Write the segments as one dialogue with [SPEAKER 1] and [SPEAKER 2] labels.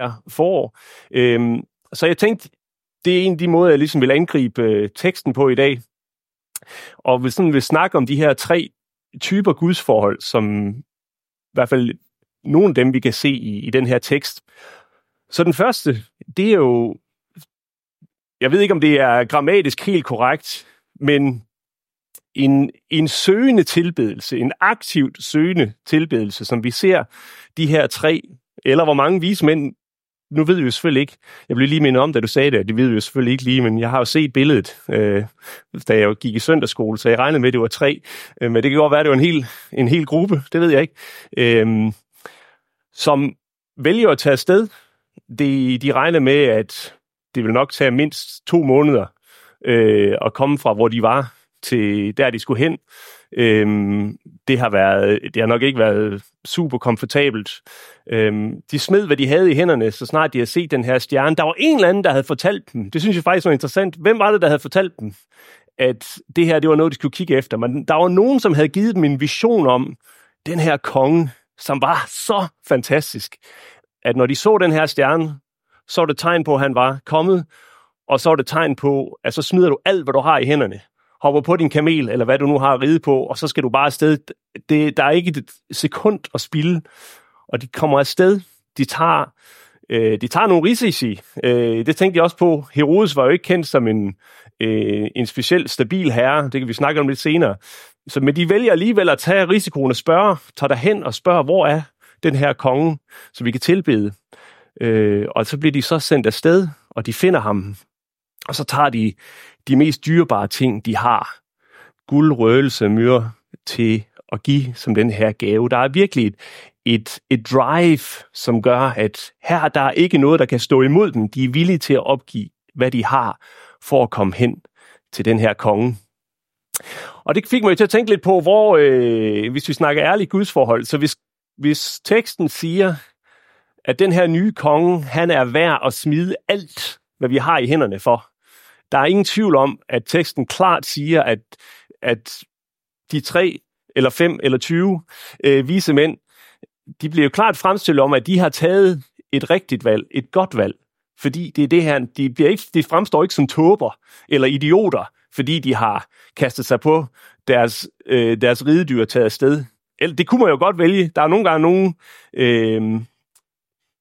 [SPEAKER 1] er forår. Øhm, så jeg tænkte, det er en af de måder, jeg ligesom vil angribe øh, teksten på i dag. Og vi sådan vil snakke om de her tre typer gudsforhold, som i hvert fald nogle af dem, vi kan se i, i den her tekst. Så den første, det er jo, jeg ved ikke, om det er grammatisk helt korrekt, men en, en søgende tilbedelse, en aktivt søgende tilbedelse, som vi ser de her tre, eller hvor mange vismænd nu ved vi jo selvfølgelig ikke, jeg blev lige mindet om, da du sagde det, det ved vi jo selvfølgelig ikke lige, men jeg har jo set billedet, øh, da jeg gik i søndagsskole, så jeg regnede med, at det var tre, øh, men det kan godt være, at det var en hel, en hel gruppe, det ved jeg ikke, øh, som vælger at tage afsted. De, de regner med, at det vil nok tage mindst to måneder øh, at komme fra, hvor de var, til der, de skulle hen. Øhm, det har været, det har nok ikke været super komfortabelt. Øhm, de smed, hvad de havde i hænderne, så snart de havde set den her stjerne. Der var en eller anden, der havde fortalt dem. Det synes jeg faktisk var interessant. Hvem var det, der havde fortalt dem, at det her, det var noget, de skulle kigge efter? Men der var nogen, som havde givet dem en vision om den her konge, som var så fantastisk, at når de så den her stjerne, så var det tegn på, at han var kommet, og så var det tegn på, at så smider du alt, hvad du har i hænderne hopper på din kamel, eller hvad du nu har at ride på, og så skal du bare afsted. Det, der er ikke et sekund at spille, og de kommer afsted. De tager, øh, de tager nogle risici. Øh, det tænkte jeg også på. Herodes var jo ikke kendt som en, øh, en specielt stabil herre. Det kan vi snakke om lidt senere. Så, men de vælger alligevel at tage risikoen og spørge, tager derhen og spørger, hvor er den her konge, som vi kan tilbede. Øh, og så bliver de så sendt afsted, og de finder ham. Og så tager de de mest dyrebare ting, de har. Guld, røgelse, myre til at give som den her gave. Der er virkelig et, et, et drive, som gør, at her der er ikke noget, der kan stå imod dem. De er villige til at opgive, hvad de har, for at komme hen til den her konge. Og det fik mig til at tænke lidt på, hvor, øh, hvis vi snakker ærligt gudsforhold, så hvis, hvis teksten siger, at den her nye konge, han er værd at smide alt, hvad vi har i hænderne for, der er ingen tvivl om, at teksten klart siger, at, at de tre eller fem eller 20 øh, vise mænd, de bliver jo klart fremstillet om, at de har taget et rigtigt valg, et godt valg. Fordi det er det her, de, bliver ikke, de fremstår ikke som tåber eller idioter, fordi de har kastet sig på deres, øh, deres ridedyr taget afsted. Det kunne man jo godt vælge. Der er nogle gange nogle øh,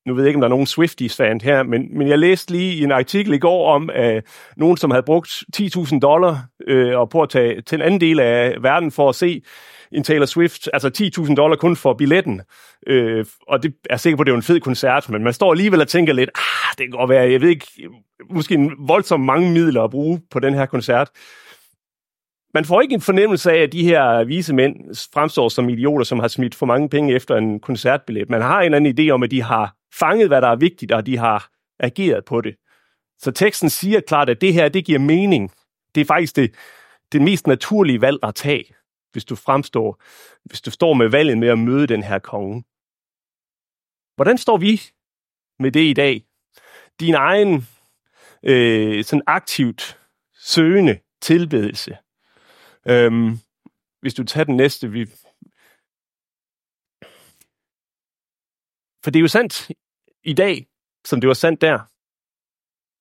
[SPEAKER 1] nu ved jeg ikke, om der er nogen Swifties-fan her, men, men jeg læste lige i en artikel i går om øh, nogen, som havde brugt 10.000 dollar øh, og på at tage til en anden del af verden for at se en Taylor Swift, altså 10.000 dollar kun for billetten. Øh, og det er sikker på, at det er en fed koncert, men man står alligevel og tænker lidt, ah, det kan godt være, jeg ved ikke, måske en voldsom mange midler at bruge på den her koncert. Man får ikke en fornemmelse af, at de her vise mænd fremstår som idioter, som har smidt for mange penge efter en koncertbillet. Man har en eller anden idé om, at de har fanget, hvad der er vigtigt, og de har ageret på det. Så teksten siger klart, at det her, det giver mening. Det er faktisk det, det mest naturlige valg at tage, hvis du fremstår, hvis du står med valget med at møde den her konge. Hvordan står vi med det i dag? Din egen øh, sådan aktivt søgende tilbedelse. Øhm, hvis du tager den næste, vi, For det er jo sandt i dag, som det var sandt der,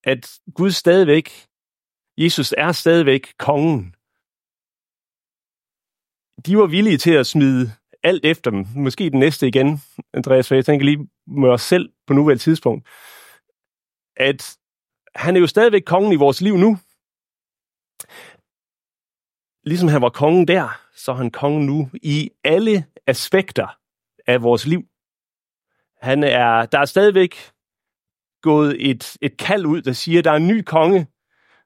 [SPEAKER 1] at Gud stadigvæk, Jesus er stadigvæk kongen. De var villige til at smide alt efter dem. Måske den næste igen, Andreas, for jeg tænker lige med os selv på nuværende tidspunkt, at han er jo stadigvæk kongen i vores liv nu. Ligesom han var kongen der, så er han kongen nu i alle aspekter af vores liv. Han er, der er stadigvæk gået et, et kald ud, der siger, at der er en ny konge,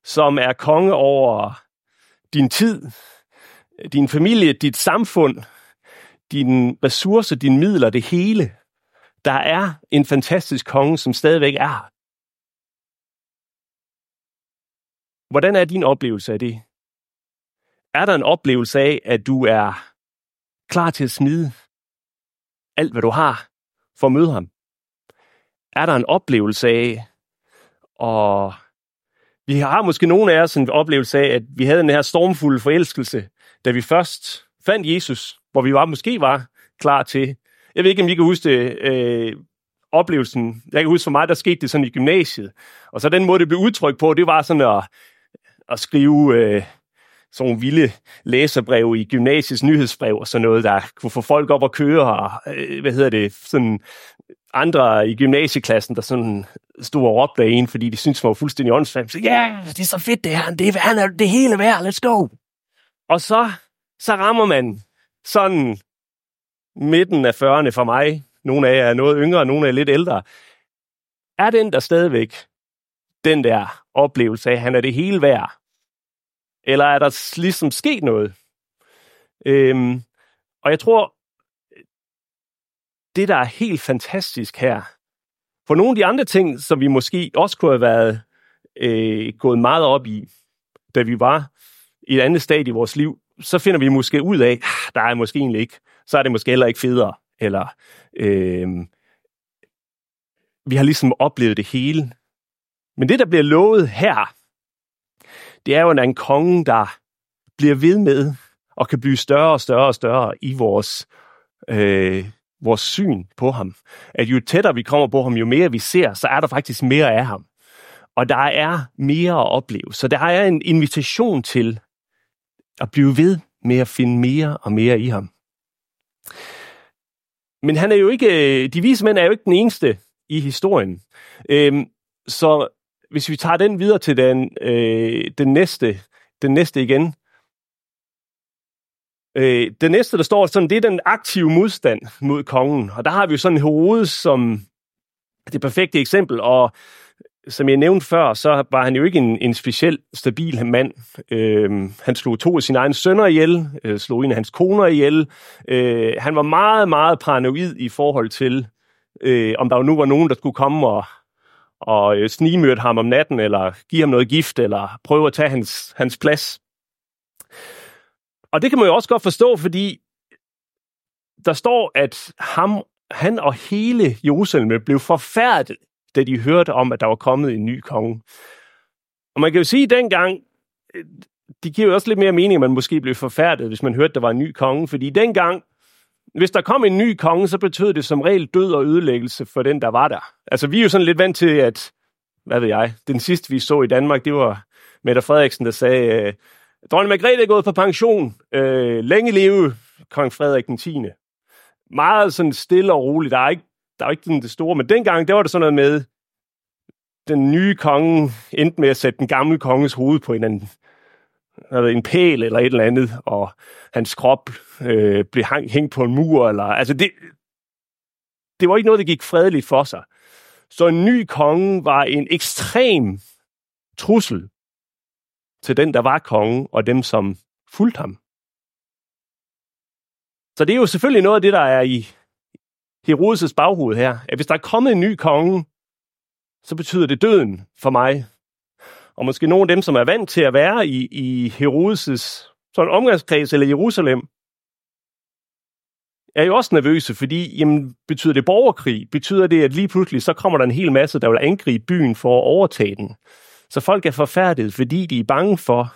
[SPEAKER 1] som er konge over din tid, din familie, dit samfund, dine ressourcer, dine midler, det hele. Der er en fantastisk konge, som stadigvæk er Hvordan er din oplevelse af det? Er der en oplevelse af, at du er klar til at smide alt, hvad du har, for at møde ham? Er der en oplevelse af, og vi har måske nogle af os en oplevelse af, at vi havde den her stormfulde forelskelse, da vi først fandt Jesus, hvor vi var måske var klar til, jeg ved ikke, om I kan huske det, øh, oplevelsen, jeg kan huske for mig, der skete det sådan i gymnasiet, og så den måde, det blev udtrykt på, det var sådan at, at skrive øh, sådan nogle vilde læserbrev i gymnasiets nyhedsbrev og sådan noget, der kunne få folk op at køre, og øh, hvad hedder det, sådan andre i gymnasieklassen, der sådan stod og råbte af en, fordi de syntes, man var fuldstændig åndssvagt. Så ja, yeah, det er så fedt det her, det er, han er det hele værd, let's go. Og så, så rammer man sådan midten af 40'erne for mig. Nogle af jer er noget yngre, nogle er lidt ældre. Er den der stadigvæk den der oplevelse af, at han er det hele værd? Eller er der ligesom sket noget? Øhm, og jeg tror, det der er helt fantastisk her, for nogle af de andre ting, som vi måske også kunne have været øh, gået meget op i, da vi var i et andet stadie i vores liv, så finder vi måske ud af, ah, der er måske egentlig ikke, så er det måske heller ikke federe, eller øh, vi har ligesom oplevet det hele. Men det, der bliver lovet her, det er jo en konge, der bliver ved med og kan blive større og større og større i vores, øh, vores syn på ham. At jo tættere vi kommer på ham, jo mere vi ser, så er der faktisk mere af ham. Og der er mere at opleve. Så der er en invitation til at blive ved med at finde mere og mere i ham. Men han er jo ikke, de vise mænd er jo ikke den eneste i historien. Øhm, så hvis vi tager den videre til den, øh, den, næste, den næste igen. Øh, den næste, der står sådan, det er den aktive modstand mod kongen. Og der har vi jo sådan Herodes som det perfekte eksempel, og som jeg nævnte før, så var han jo ikke en, en speciel stabil mand. Øh, han slog to af sine egne sønner ihjel, øh, slog en af hans koner ihjel. Øh, han var meget, meget paranoid i forhold til, øh, om der jo nu var nogen, der skulle komme og, og øh, snigmyrde ham om natten, eller give ham noget gift, eller prøve at tage hans, hans plads. Og det kan man jo også godt forstå, fordi der står, at ham, han og hele Jerusalem blev forfærdet da de hørte om, at der var kommet en ny konge. Og man kan jo sige, at dengang, øh, det giver jo også lidt mere mening, at man måske blev forfærdet, hvis man hørte, at der var en ny konge. Fordi dengang, hvis der kom en ny konge, så betød det som regel død og ødelæggelse for den, der var der. Altså, vi er jo sådan lidt vant til, at, hvad ved jeg, den sidste, vi så i Danmark, det var Mette Frederiksen, der sagde, øh, Dronning Margrethe er gået på pension. Øh, længe leve kong Frederik den 10. Meget sådan stille og roligt. Der er ikke der er ikke sådan det store, men dengang, der var det sådan noget med, den nye konge endte med at sætte den gamle konges hoved på en anden en pæl eller et eller andet, og hans krop øh, blev hang, hængt på en mur. Eller, altså det, det var ikke noget, der gik fredeligt for sig. Så en ny konge var en ekstrem trussel til den, der var konge, og dem, som fulgte ham. Så det er jo selvfølgelig noget af det, der er i Herodes' baghoved her, at hvis der er kommet en ny konge, så betyder det døden for mig. Og måske nogle af dem, som er vant til at være i, i Herodes' sådan omgangskreds eller Jerusalem, er jo også nervøse, fordi jamen, betyder det borgerkrig? Betyder det, at lige pludselig så kommer der en hel masse, der vil angribe byen for at overtage den? Så folk er forfærdet, fordi de er bange for,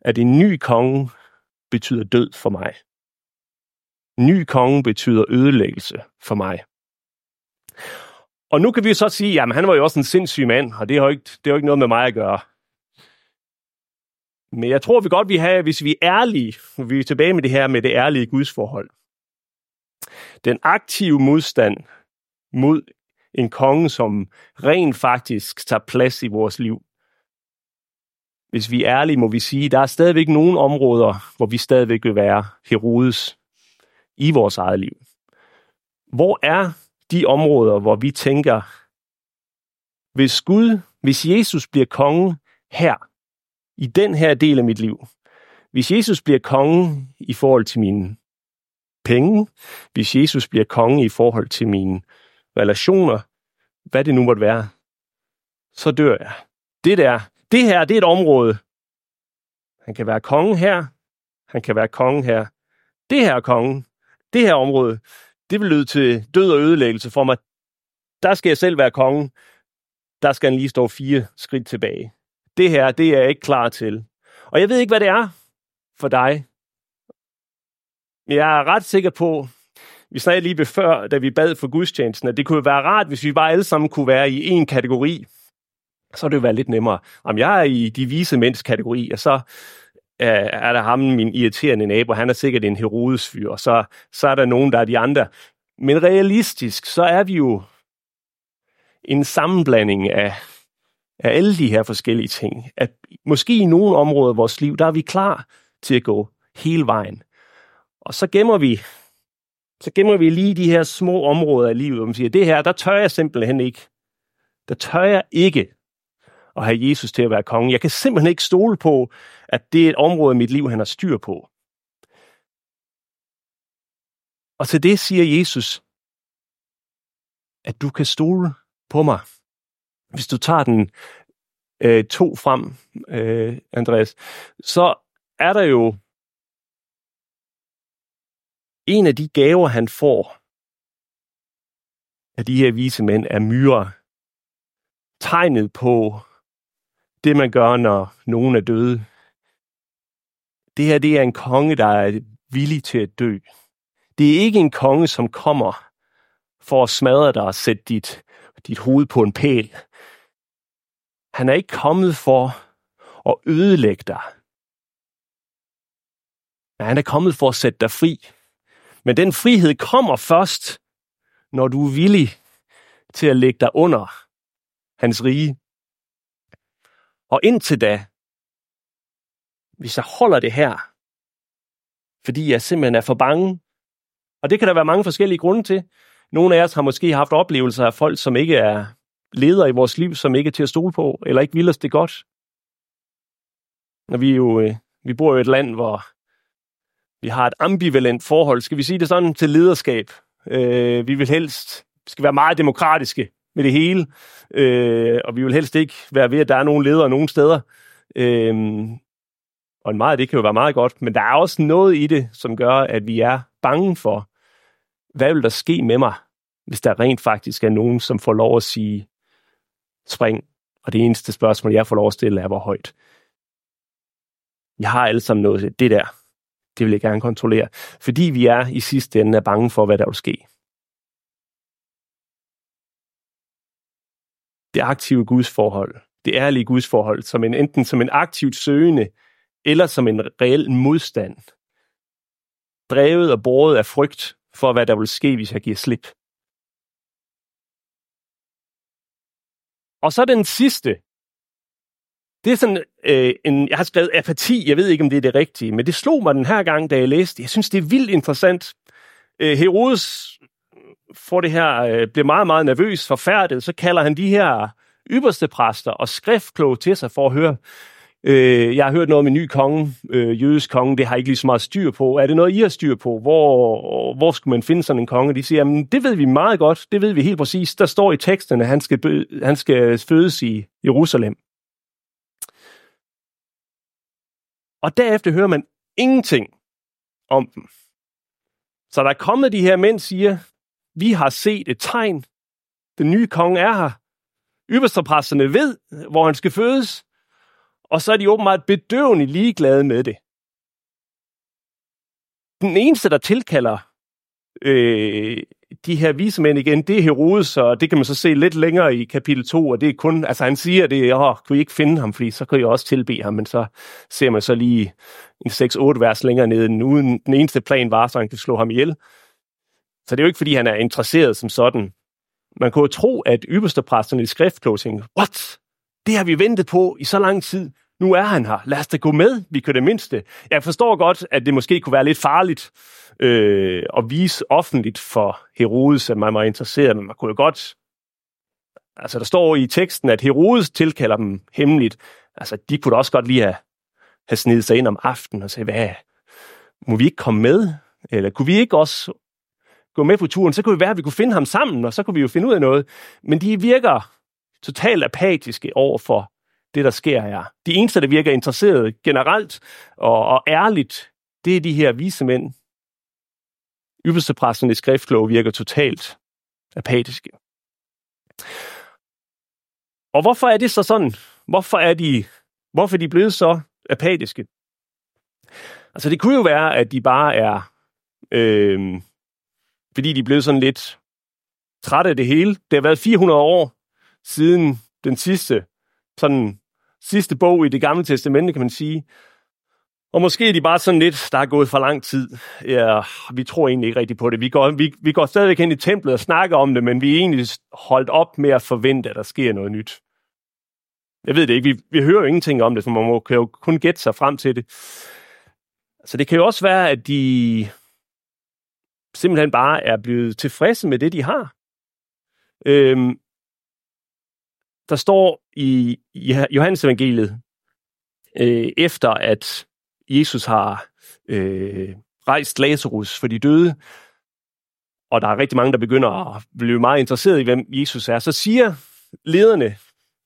[SPEAKER 1] at en ny konge betyder død for mig. Ny konge betyder ødelæggelse for mig. Og nu kan vi så sige, at han var jo også en sindssyg mand, og det har jo ikke, det har jo ikke noget med mig at gøre. Men jeg tror, vi godt vi har, hvis vi er ærlige, vi er tilbage med det her med det ærlige gudsforhold. Den aktive modstand mod en konge, som rent faktisk tager plads i vores liv. Hvis vi er ærlige, må vi sige, at der er stadigvæk nogle områder, hvor vi stadigvæk vil være Herodes i vores eget liv. Hvor er de områder, hvor vi tænker, hvis Gud, hvis Jesus bliver konge her, i den her del af mit liv, hvis Jesus bliver konge i forhold til mine penge, hvis Jesus bliver konge i forhold til mine relationer, hvad det nu måtte være, så dør jeg. Det der, det her, det er et område. Han kan være konge her, han kan være konge her. Det her er kongen det her område, det vil lyde til død og ødelæggelse for mig. Der skal jeg selv være konge. Der skal han lige stå fire skridt tilbage. Det her, det er jeg ikke klar til. Og jeg ved ikke, hvad det er for dig. Men jeg er ret sikker på, vi snakkede lige før, da vi bad for gudstjenesten, at det kunne være rart, hvis vi bare alle sammen kunne være i en kategori. Så det jo være lidt nemmere. Om jeg er i de vise mænds kategori, og så Øh, er der ham, min irriterende nabo, han er sikkert en Herodes fyr, og så, så er der nogen, der er de andre. Men realistisk, så er vi jo en sammenblanding af, af alle de her forskellige ting. At måske i nogle områder af vores liv, der er vi klar til at gå hele vejen. Og så gemmer vi så gemmer vi lige de her små områder af livet, hvor man siger, det her, der tør jeg simpelthen ikke. Der tør jeg ikke at have Jesus til at være konge. Jeg kan simpelthen ikke stole på, at det er et område i mit liv, han har styr på. Og til det siger Jesus, at du kan stole på mig. Hvis du tager den øh, to frem, øh, Andreas, så er der jo en af de gaver, han får af de her vise mænd, er myrer. Tegnet på det, man gør, når nogen er døde. Det her, det er en konge, der er villig til at dø. Det er ikke en konge, som kommer for at smadre dig og sætte dit, dit hoved på en pæl. Han er ikke kommet for at ødelægge dig. Men han er kommet for at sætte dig fri. Men den frihed kommer først, når du er villig til at lægge dig under hans rige. Og indtil da, hvis jeg holder det her, fordi jeg simpelthen er for bange, og det kan der være mange forskellige grunde til. Nogle af os har måske haft oplevelser af folk, som ikke er ledere i vores liv, som ikke er til at stole på, eller ikke vil os det godt. Når vi jo, øh, vi bor i et land, hvor vi har et ambivalent forhold, skal vi sige det sådan, til lederskab. Øh, vi vil helst skal være meget demokratiske med det hele, øh, og vi vil helst ikke være ved, at der er nogle ledere nogen steder. Øh, og meget af det kan jo være meget godt, men der er også noget i det, som gør, at vi er bange for, hvad vil der ske med mig, hvis der rent faktisk er nogen, som får lov at sige spring, og det eneste spørgsmål, jeg får lov at stille, er, hvor højt. Jeg har alle sammen noget, det der, det vil jeg gerne kontrollere, fordi vi er i sidste ende er bange for, hvad der vil ske. Det aktive gudsforhold, det ærlige gudsforhold, som en, enten som en aktivt søgende, eller som en reel modstand, drevet og båret af frygt for, hvad der vil ske, hvis jeg giver slip. Og så den sidste, det er sådan øh, en, jeg har skrevet apati, jeg ved ikke, om det er det rigtige, men det slog mig den her gang, da jeg læste. Jeg synes, det er vildt interessant. Øh, Herodes får det her, øh, bliver meget, meget nervøs, forfærdet, så kalder han de her ypperste præster og skriftkloge til sig for at høre, øh, jeg har hørt noget om en ny konge, øh, jødisk konge, det har ikke lige så meget styr på. Er det noget, I har styr på? Hvor, hvor skulle man finde sådan en konge? De siger, jamen, det ved vi meget godt, det ved vi helt præcis. Der står i teksten, at han skal, han skal fødes i Jerusalem. Og derefter hører man ingenting om dem. Så der er kommet de her mænd, siger, vi har set et tegn. Den nye konge er her. Ypperstepræsterne ved, hvor han skal fødes. Og så er de åbenbart bedøvende ligeglade med det. Den eneste, der tilkalder øh, de her visemænd igen, det er Herodes, og det kan man så se lidt længere i kapitel 2, og det er kun, altså han siger, det åh, kunne I ikke finde ham, fordi så kan jeg også tilbe ham, men så ser man så lige en 6-8 vers længere nede, uden den eneste plan var, så han kan slå ham ihjel. Så det er jo ikke, fordi han er interesseret som sådan. Man kunne jo tro, at ypperstepræsterne i skriftklog tænkte, what? Det har vi ventet på i så lang tid. Nu er han her. Lad os da gå med. Vi kan det mindste. Jeg forstår godt, at det måske kunne være lidt farligt øh, at vise offentligt for Herodes, at man var interesseret, men man kunne jo godt... Altså, der står i teksten, at Herodes tilkalder dem hemmeligt. Altså, de kunne også godt lige have, have snedet sig ind om aftenen og sige, hvad, må vi ikke komme med? Eller kunne vi ikke også gå med på turen? Så kunne det være, at vi kunne finde ham sammen, og så kunne vi jo finde ud af noget. Men de virker totalt apatiske over for det, der sker her. De eneste, der virker interesseret generelt og, og ærligt, det er de her vise mænd. Ypperstepræsterne i skriftlov virker totalt apatiske. Og hvorfor er det så sådan? Hvorfor er de, hvorfor er de blevet så apatiske? Altså det kunne jo være, at de bare er øh, fordi de blev sådan lidt trætte af det hele. Det har været 400 år siden den sidste, sådan, sidste bog i det gamle testamente, kan man sige. Og måske er de bare sådan lidt, der er gået for lang tid. Ja, vi tror egentlig ikke rigtigt på det. Vi går, vi, vi går stadigvæk hen i templet og snakker om det, men vi er egentlig holdt op med at forvente, at der sker noget nyt. Jeg ved det ikke. Vi, vi hører jo ingenting om det, så man må, kan jo kun gætte sig frem til det. Så det kan jo også være, at de simpelthen bare er blevet tilfredse med det, de har. Øhm, der står i Johannes evangeliet, øh, efter at Jesus har øh, rejst Lazarus for de døde, og der er rigtig mange, der begynder at blive meget interesseret i, hvem Jesus er, så siger lederne,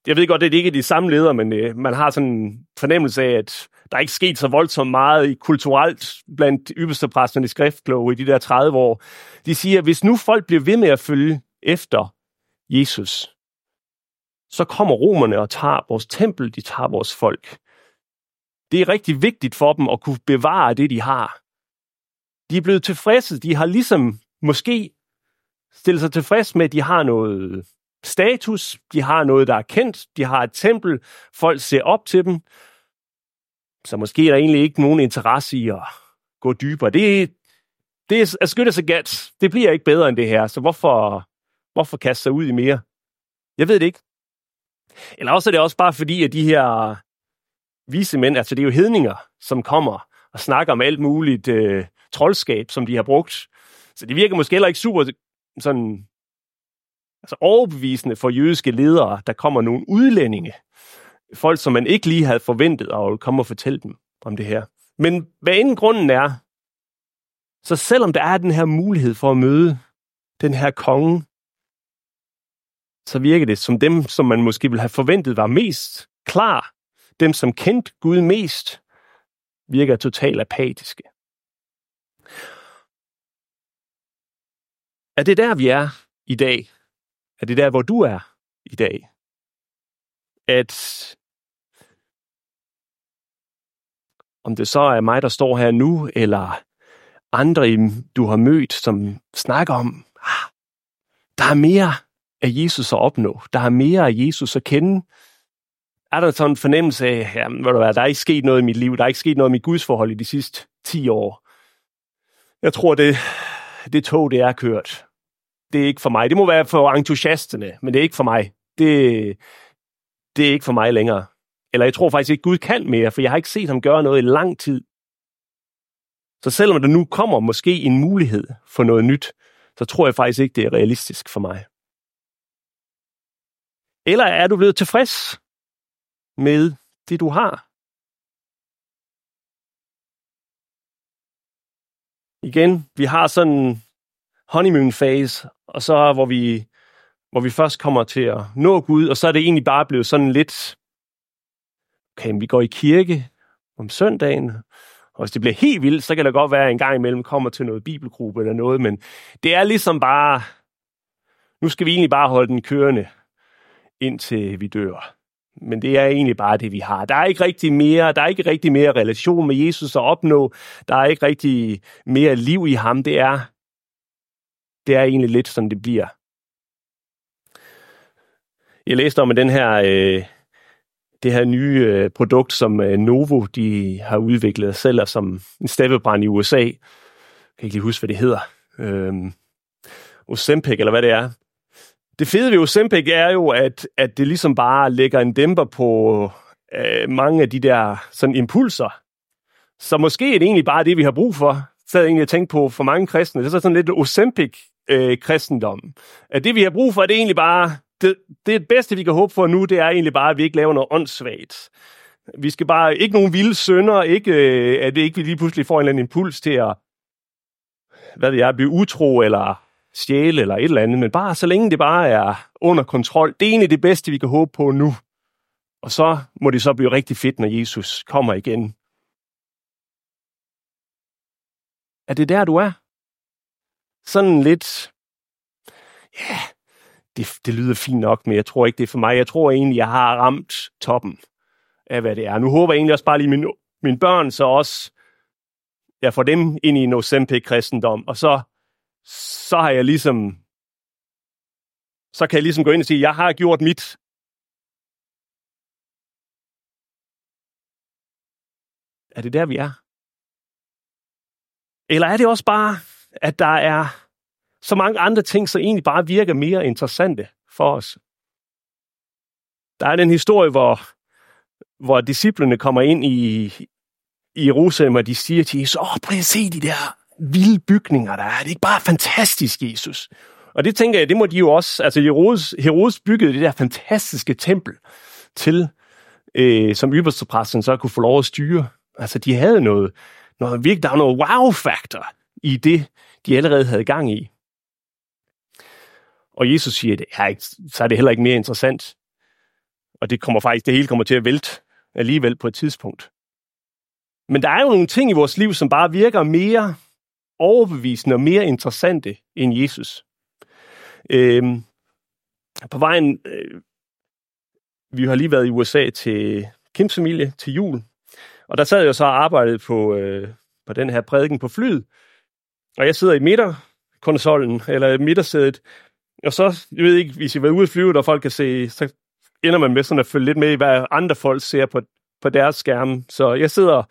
[SPEAKER 1] jeg ved godt, det er ikke de samme ledere, men øh, man har sådan en fornemmelse af, at der er ikke sket så voldsomt meget i kulturelt blandt ypperste præsterne i skriftkloge i de der 30 år. De siger, at hvis nu folk bliver ved med at følge efter Jesus, så kommer romerne og tager vores tempel, de tager vores folk. Det er rigtig vigtigt for dem at kunne bevare det, de har. De er blevet tilfredse. De har ligesom måske stillet sig tilfreds med, at de har noget status, de har noget, der er kendt, de har et tempel, folk ser op til dem. Så måske er der egentlig ikke nogen interesse i at gå dybere. Det, det er as good as it. Det bliver ikke bedre end det her, så hvorfor, hvorfor kaste sig ud i mere? Jeg ved det ikke. Eller også er det også bare fordi, at de her vise mænd, altså det er jo hedninger, som kommer og snakker om alt muligt øh, troldskab, som de har brugt. Så det virker måske heller ikke super sådan, altså overbevisende for jødiske ledere, der kommer nogle udlændinge, folk, som man ikke lige havde forventet at komme og fortælle dem om det her. Men hvad end grunden er, så selvom der er den her mulighed for at møde den her konge, så virker det som dem, som man måske ville have forventet var mest klar dem, som kendte Gud mest, virker totalt apatiske. Er det der, vi er i dag? Er det der, hvor du er i dag? At om det så er mig, der står her nu, eller andre, du har mødt, som snakker om, ah, der er mere af Jesus at opnå. Der er mere af Jesus at kende er der sådan en fornemmelse af, ja, ved du hvad, der er ikke sket noget i mit liv, der er ikke sket noget i mit gudsforhold i de sidste 10 år. Jeg tror, det, det tog, det er kørt. Det er ikke for mig. Det må være for entusiasterne, men det er ikke for mig. Det, det er ikke for mig længere. Eller jeg tror faktisk ikke, Gud kan mere, for jeg har ikke set ham gøre noget i lang tid. Så selvom der nu kommer måske en mulighed for noget nyt, så tror jeg faktisk ikke, det er realistisk for mig. Eller er du blevet tilfreds med det, du har. Igen, vi har sådan honeymoon phase, og så hvor vi, hvor vi først kommer til at nå Gud, og så er det egentlig bare blevet sådan lidt, okay, vi går i kirke om søndagen, og hvis det bliver helt vildt, så kan det godt være, at en gang imellem kommer til noget bibelgruppe eller noget, men det er ligesom bare, nu skal vi egentlig bare holde den kørende, indtil vi dør. Men det er egentlig bare det, vi har. Der er ikke rigtig mere, der er ikke rigtig mere relation med Jesus at opnå. Der er ikke rigtig mere liv i ham. Det er, det er egentlig lidt, sådan, det bliver. Jeg læste om den her, øh, det her nye øh, produkt, som øh, Novo de har udviklet selv, og som en steppebrand i USA. Jeg kan ikke lige huske, hvad det hedder. Øh, Ozempic, eller hvad det er. Det fede ved Ozempic er jo, at, at det ligesom bare lægger en dæmper på øh, mange af de der sådan impulser. Så måske er det egentlig bare det, vi har brug for. Så jeg egentlig tænkt på for mange kristne. Det er så sådan lidt Ozempic øh, kristendom. At det, vi har brug for, det er egentlig bare... Det, det bedste, vi kan håbe for nu, det er egentlig bare, at vi ikke laver noget åndssvagt. Vi skal bare... Ikke nogen vilde sønder, ikke, øh, at det ikke vi lige pludselig får en eller anden impuls til at hvad ved jeg, blive utro, eller stjæle eller et eller andet, men bare så længe det bare er under kontrol. Det er egentlig det bedste, vi kan håbe på nu. Og så må det så blive rigtig fedt, når Jesus kommer igen. Er det der, du er? Sådan lidt, ja, yeah, det, det lyder fint nok, men jeg tror ikke, det er for mig. Jeg tror egentlig, jeg har ramt toppen af, hvad det er. Nu håber jeg egentlig også bare lige, mine, mine børn så også, jeg får dem ind i en Ozempic-kristendom, og så så har jeg ligesom, så kan jeg ligesom gå ind og sige, jeg har gjort mit. Er det der, vi er? Eller er det også bare, at der er så mange andre ting, som egentlig bare virker mere interessante for os? Der er den historie, hvor, hvor disciplene kommer ind i, i Jerusalem, og de siger til Jesus, åh, prøv at se de der vilde bygninger, der er. Det er ikke bare fantastisk, Jesus. Og det tænker jeg, det må de jo også, altså Herodes, Herodes byggede det der fantastiske tempel til, øh, som ypperstepræsten så kunne få lov at styre. Altså de havde noget, noget virkelig, der var noget wow-faktor i det, de allerede havde gang i. Og Jesus siger, det er ikke, så er det heller ikke mere interessant. Og det kommer faktisk, det hele kommer til at vælte alligevel på et tidspunkt. Men der er jo nogle ting i vores liv, som bare virker mere overbevisende og mere interessante end Jesus. Øhm, på vejen, øh, vi har lige været i USA til Kims familie til jul, og der sad jeg så og arbejdede på, øh, på den her prædiken på flyet, og jeg sidder i midterkonsollen, eller midtersædet, og så, jeg ved ikke, hvis I var ude at flyve, og folk kan se, så ender man med sådan at følge lidt med i, hvad andre folk ser på, på deres skærme. Så jeg sidder og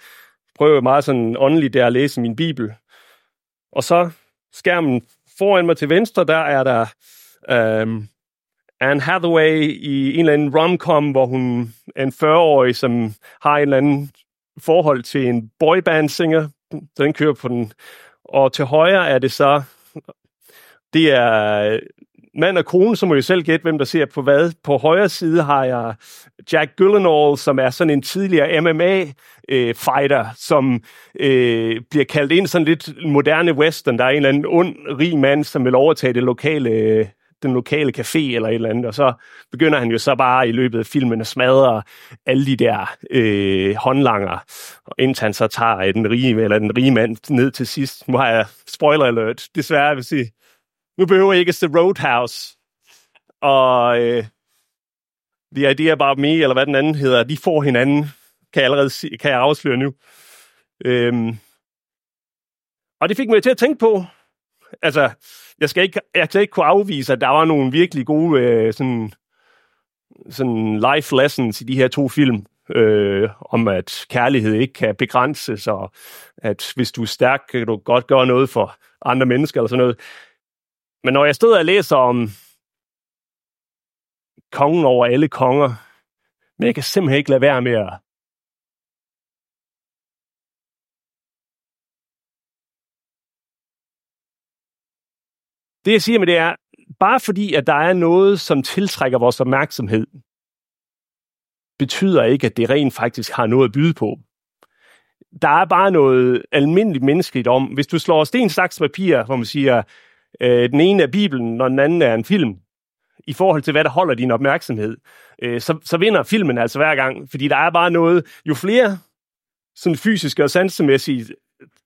[SPEAKER 1] prøver meget sådan åndeligt der at læse min bibel. Og så skærmen foran mig til venstre, der er der øhm, Anne Hathaway i en eller anden romcom, hvor hun er en 40-årig, som har en eller anden forhold til en boyband-singer. Den kører på den. Og til højre er det så, det er øh, mand og kone, så må jeg selv gætte, hvem der ser på hvad. På højre side har jeg Jack Gyllenhaal, som er sådan en tidligere MMA-fighter, øh, som øh, bliver kaldt ind sådan lidt moderne western. Der er en eller anden ond, rig mand, som vil overtage det lokale øh, den lokale café eller et eller andet, og så begynder han jo så bare i løbet af filmen at smadre alle de der øh, håndlanger, og indtil han så tager den rige, eller den rige mand ned til sidst. Nu har jeg spoiler alert, desværre jeg vil sige nu behøver jeg ikke The Roadhouse. Og øh, The Idea About Me, eller hvad den anden hedder, de får hinanden, kan jeg allerede se, kan jeg afsløre nu. Øhm, og det fik mig til at tænke på, altså, jeg skal ikke, jeg skal ikke kunne afvise, at der var nogle virkelig gode øh, sådan, sådan life lessons i de her to film, øh, om at kærlighed ikke kan begrænses, og at hvis du er stærk, kan du godt gøre noget for andre mennesker, eller sådan noget. Men når jeg stod og læser om kongen over alle konger, men jeg kan simpelthen ikke lade være med at Det jeg siger med det er, bare fordi at der er noget, som tiltrækker vores opmærksomhed, betyder ikke, at det rent faktisk har noget at byde på. Der er bare noget almindeligt menneskeligt om, hvis du slår sten, saks, papir, hvor man siger, øh, den ene er Bibelen, og den anden er en film, i forhold til, hvad der holder din opmærksomhed, øh, så, så vinder filmen altså hver gang. Fordi der er bare noget, jo flere sådan fysiske og sansemæssige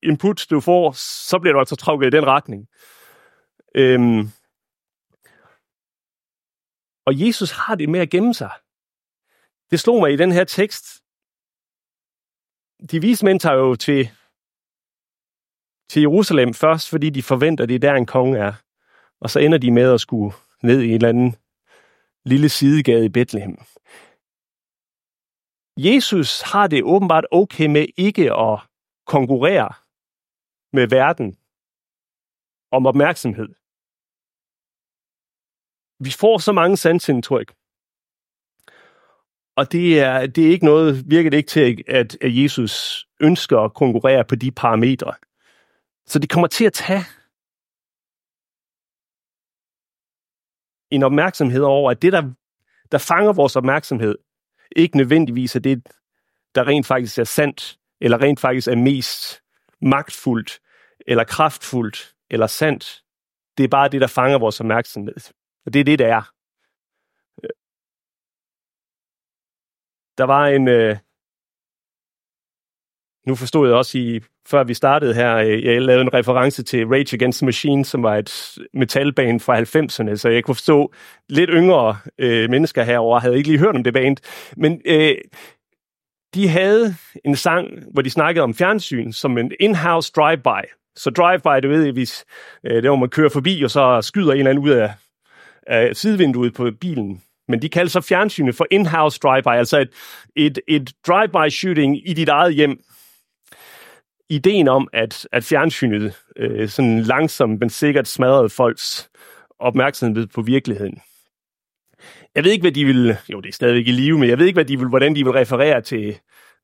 [SPEAKER 1] input du får, så bliver du altså trukket i den retning. Øhm, og Jesus har det med at gemme sig. Det slog mig i den her tekst. De vise mænd tager jo til til Jerusalem først, fordi de forventer, at det er der en konge er. Og så ender de med at skulle ned i en eller anden lille sidegade i Bethlehem. Jesus har det åbenbart okay med ikke at konkurrere med verden om opmærksomhed. Vi får så mange sansindtryk. Og det er, det er ikke noget, virker det ikke til, at, at Jesus ønsker at konkurrere på de parametre. Så det kommer til at tage en opmærksomhed over, at det, der, der fanger vores opmærksomhed, ikke nødvendigvis er det, der rent faktisk er sandt, eller rent faktisk er mest magtfuldt, eller kraftfuldt, eller sandt. Det er bare det, der fanger vores opmærksomhed. Og det er det, der er. Øh, der var en, øh, nu forstod jeg også i, før vi startede her, øh, jeg lavede en reference til Rage Against the Machine, som var et metalband fra 90'erne, så jeg kunne forstå lidt yngre øh, mennesker herover havde ikke lige hørt om det band. Men øh, de havde en sang, hvor de snakkede om fjernsyn som en in-house drive-by. Så drive-by, du ved, hvis øh, det er, hvor man kører forbi, og så skyder en eller anden ud af, af sidevinduet på bilen. Men de kalder så fjernsynet for in-house drive-by, altså et, et, et drive-by shooting i dit eget hjem. Ideen om, at, at fjernsynet øh, sådan langsomt, men sikkert smadrede folks opmærksomhed på virkeligheden. Jeg ved ikke, hvad de vil... Jo, det er stadigvæk i live, men jeg ved ikke, hvad de vil, hvordan de vil referere til,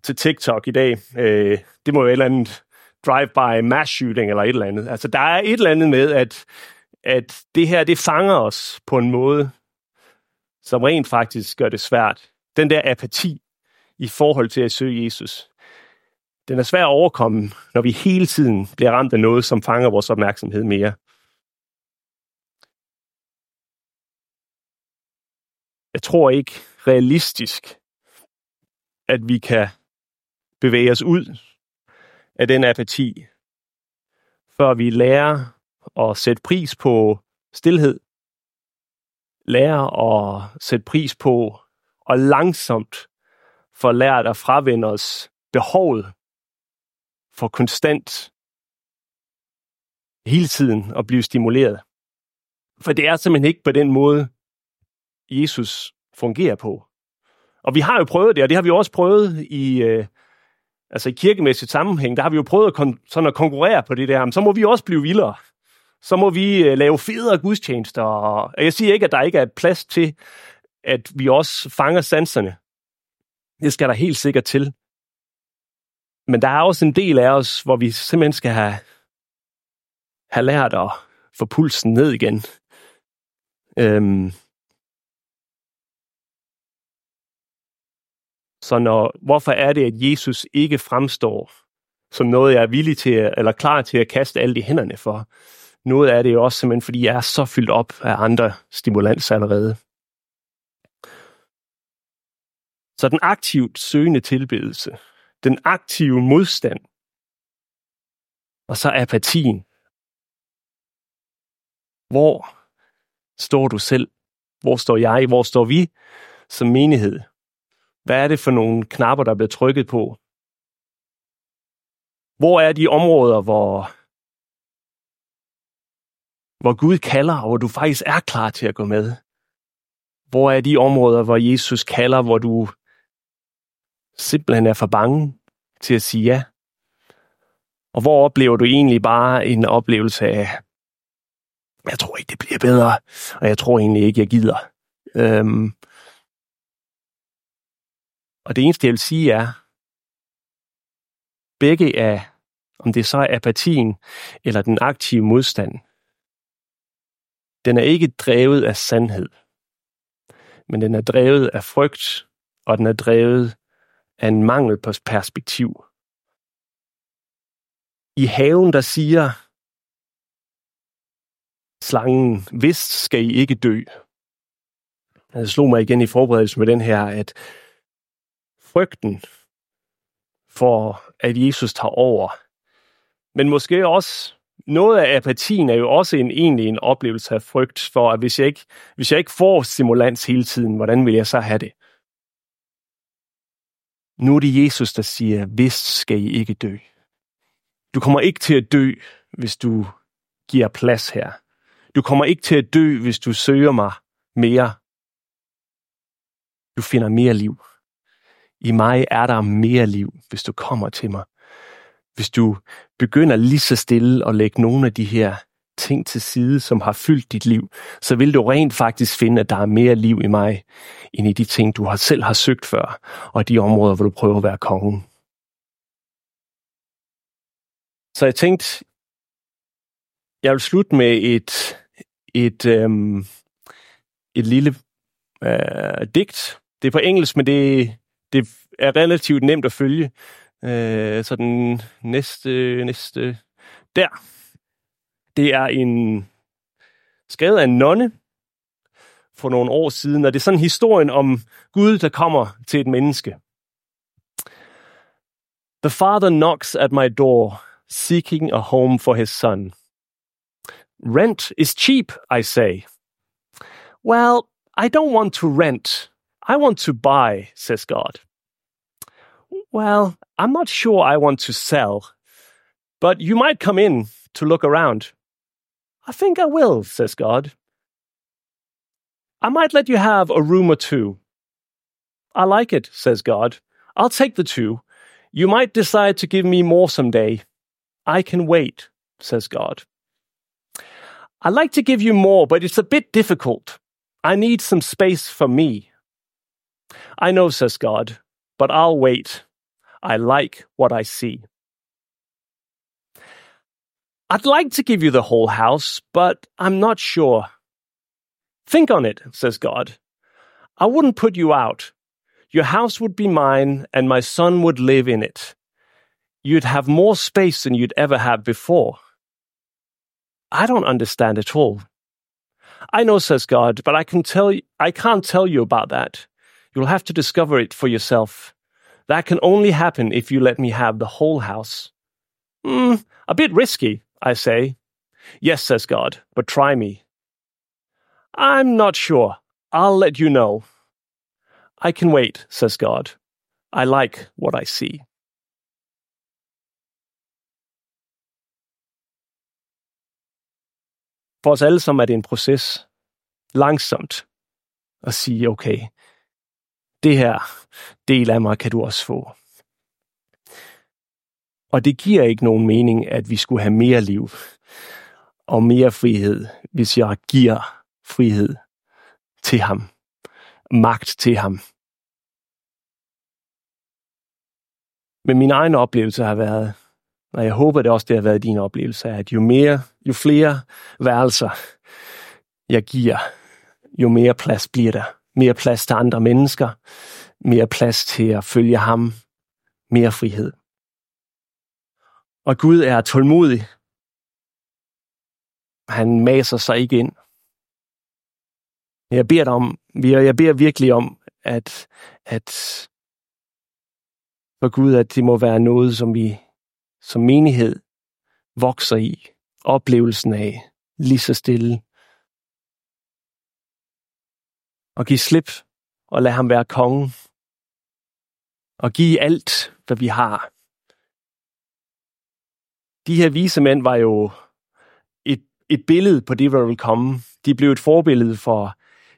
[SPEAKER 1] til TikTok i dag. Øh, det må jo et eller andet drive-by mass shooting eller et eller andet. Altså, der er et eller andet med, at, at det her, det fanger os på en måde, som rent faktisk gør det svært. Den der apati i forhold til at søge Jesus, den er svær at overkomme, når vi hele tiden bliver ramt af noget, som fanger vores opmærksomhed mere. Jeg tror ikke realistisk, at vi kan bevæge os ud af den apati, før vi lærer at sætte pris på stillhed, lærer at sætte pris på og langsomt får lært at fravende os behovet for konstant hele tiden at blive stimuleret. For det er simpelthen ikke på den måde, Jesus fungerer på. Og vi har jo prøvet det, og det har vi også prøvet i, øh, altså i kirkemæssigt sammenhæng, der har vi jo prøvet at, kon- sådan at konkurrere på det der, men så må vi også blive vildere. Så må vi øh, lave federe gudstjenester, og jeg siger ikke, at der ikke er plads til, at vi også fanger sanserne. Det skal der helt sikkert til. Men der er også en del af os, hvor vi simpelthen skal have, have lært at få pulsen ned igen. Øhm, Så når, hvorfor er det, at Jesus ikke fremstår som noget, jeg er villig til, eller klar til at kaste alt i hænderne for? Noget af det er jo også simpelthen, fordi jeg er så fyldt op af andre stimulanser allerede. Så den aktivt søgende tilbedelse, den aktive modstand, og så apatien. Hvor står du selv? Hvor står jeg? Hvor står vi som menighed? Hvad er det for nogle knapper, der bliver trykket på? Hvor er de områder, hvor, hvor Gud kalder, og hvor du faktisk er klar til at gå med? Hvor er de områder, hvor Jesus kalder, hvor du simpelthen er for bange til at sige ja? Og hvor oplever du egentlig bare en oplevelse af, jeg tror ikke, det bliver bedre, og jeg tror egentlig ikke, jeg gider. Øhm, og det eneste, jeg vil sige er, begge er, om det så er apatien eller den aktive modstand, den er ikke drevet af sandhed, men den er drevet af frygt, og den er drevet af en mangel på perspektiv. I haven, der siger slangen, vist skal I ikke dø. Altså, jeg slog mig igen i forberedelse med den her, at frygten for, at Jesus tager over. Men måske også noget af apatien er jo også en, egentlig en oplevelse af frygt for, at hvis jeg, ikke, hvis jeg ikke får stimulans hele tiden, hvordan vil jeg så have det? Nu er det Jesus, der siger, vist skal I ikke dø. Du kommer ikke til at dø, hvis du giver plads her. Du kommer ikke til at dø, hvis du søger mig mere. Du finder mere liv. I mig er der mere liv, hvis du kommer til mig. Hvis du begynder lige så stille at lægge nogle af de her ting til side, som har fyldt dit liv, så vil du rent faktisk finde, at der er mere liv i mig, end i de ting, du har selv har søgt før, og de områder, hvor du prøver at være kongen. Så jeg tænkte, jeg vil slutte med et, et, øhm, et lille øh, digt. Det er på engelsk, men det, det er relativt nemt at følge. Øh, så den næste, næste, der. Det er en skrevet af en nonne for nogle år siden, og det er sådan historien om Gud, der kommer til et menneske. The father knocks at my door, seeking a home for his son. Rent is cheap, I say. Well, I don't want to rent. I want to buy, says God. Well, I'm not sure I want to sell, but you might come in to look around. I think I will, says God. I might let you have a room or two. I like it, says God. I'll take the two. You might decide to give me more someday. I can wait, says God. I'd like to give you more, but it's a bit difficult. I need some space for me. I know, says God, but I'll wait. I like what I see. I'd like to give you the whole house, but I'm not sure. Think on it, says God. I wouldn't put you out. Your house would be mine, and my son would live in it. You'd have more space than you'd ever had before. I don't understand at all. I know, says God, but I can tell you, I can't tell you about that. You'll have to discover it for yourself. That can only happen if you let me have the whole house. Hmm, a bit risky, I say. Yes, says God, but try me. I'm not sure. I'll let you know. I can wait, says God. I like what I see. For os alle sammen er det en proces, langsomt, at sige, okay, det her del af mig kan du også få. Og det giver ikke nogen mening, at vi skulle have mere liv og mere frihed, hvis jeg giver frihed til ham, magt til ham. Men min egen oplevelse har været, og jeg håber det også det har været din oplevelse, at jo mere, jo flere værelser jeg giver, jo mere plads bliver der. Mere plads til andre mennesker, mere plads til at følge ham, mere frihed. Og Gud er tålmodig. Han maser sig ikke ind. Jeg beder dig om, jeg beder virkelig om, at, at for Gud, at det må være noget, som vi som menighed vokser i, oplevelsen af, lige så stille. Og give slip og lade ham være kongen. Og give alt, hvad vi har. De her vise mænd var jo et, et billede på det, der vil komme. De blev et forbillede for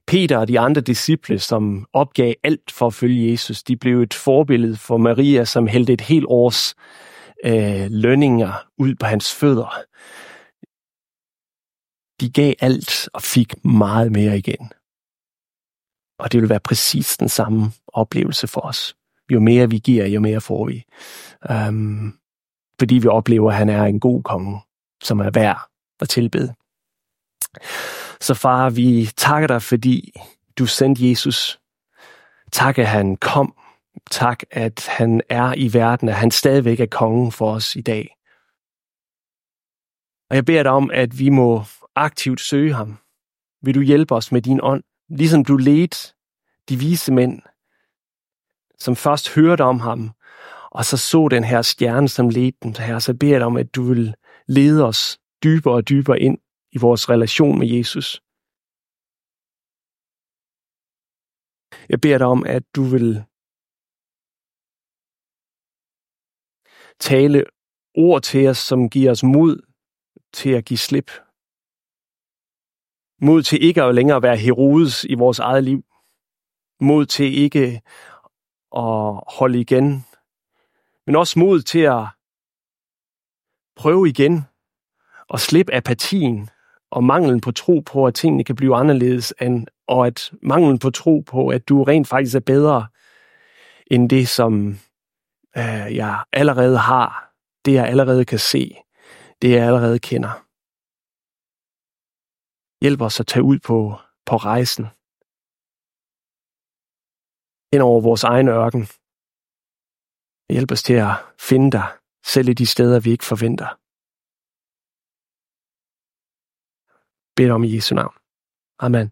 [SPEAKER 1] Peter og de andre disciple, som opgav alt for at følge Jesus. De blev et forbillede for Maria, som hældte et helt års øh, lønninger ud på hans fødder. De gav alt og fik meget mere igen. Og det vil være præcis den samme oplevelse for os. Jo mere vi giver, jo mere får vi. Um, fordi vi oplever, at han er en god konge, som er værd at tilbede. Så far, vi takker dig, fordi du sendte Jesus. Tak, at han kom Tak, at han er i verden, at han stadigvæk er kongen for os i dag. Og jeg beder dig om, at vi må aktivt søge ham. Vil du hjælpe os med din ånd, ligesom du ledte de vise mænd, som først hørte om ham, og så så den her stjerne, som ledte dem her. Så beder jeg dig om, at du vil lede os dybere og dybere ind i vores relation med Jesus. Jeg beder dig om, at du vil tale ord til os, som giver os mod til at give slip. Mod til ikke at længere være Herodes i vores eget liv. Mod til ikke at holde igen. Men også mod til at prøve igen og slippe apatien og manglen på tro på, at tingene kan blive anderledes, end, og at manglen på tro på, at du rent faktisk er bedre end det, som øh, jeg allerede har, det jeg allerede kan se, det jeg allerede kender hjælper os at tage ud på, på rejsen. Ind over vores egen ørken. Hjælp os til at finde dig, selv i de steder, vi ikke forventer. Bed om i Jesu navn. Amen.